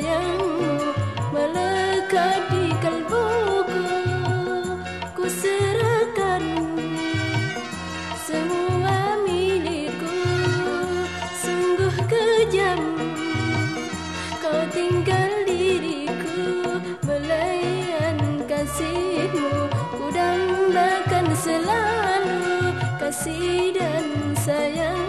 sayangmu Melekat di kalbuku Ku serahkan semua milikku. Sungguh kejam Kau tinggal diriku Belayan kasihmu Ku dambakan selalu Kasih dan sayangmu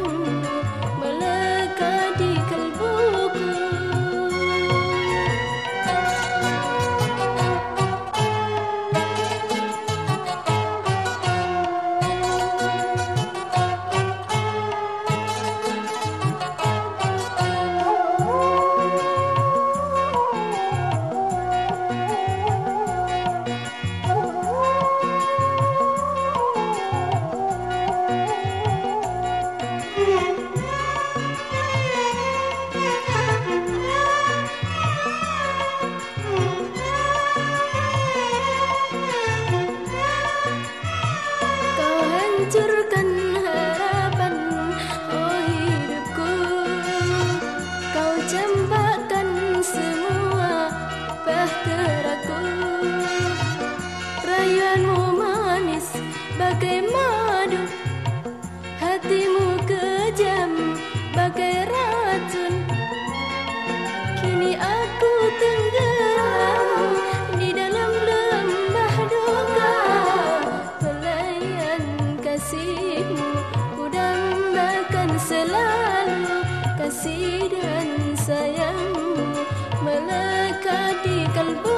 bagai madu. Hatimu kejam bagai racun. Kini aku tenggelam di dalam lembah duka. Pelayan kasihmu ku dambakan selalu. Kasih dan sayangmu melekat di kalbuku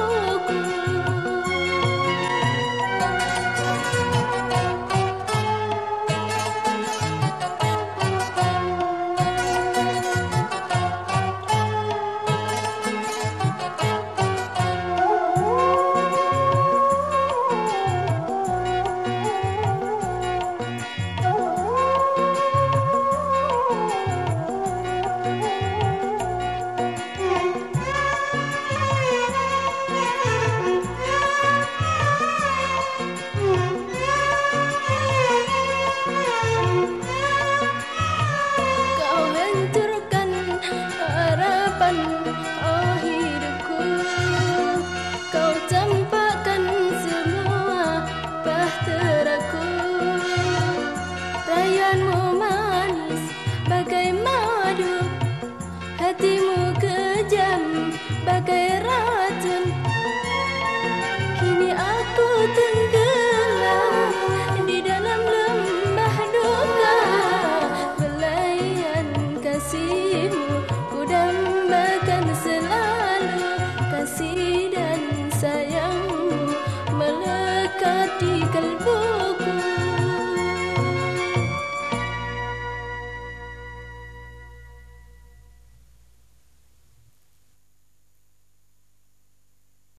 bagai racun Kini aku tenggelam di dalam lembah duka. Belayan kasihmu ku dambakan selalu Kasih dan sayang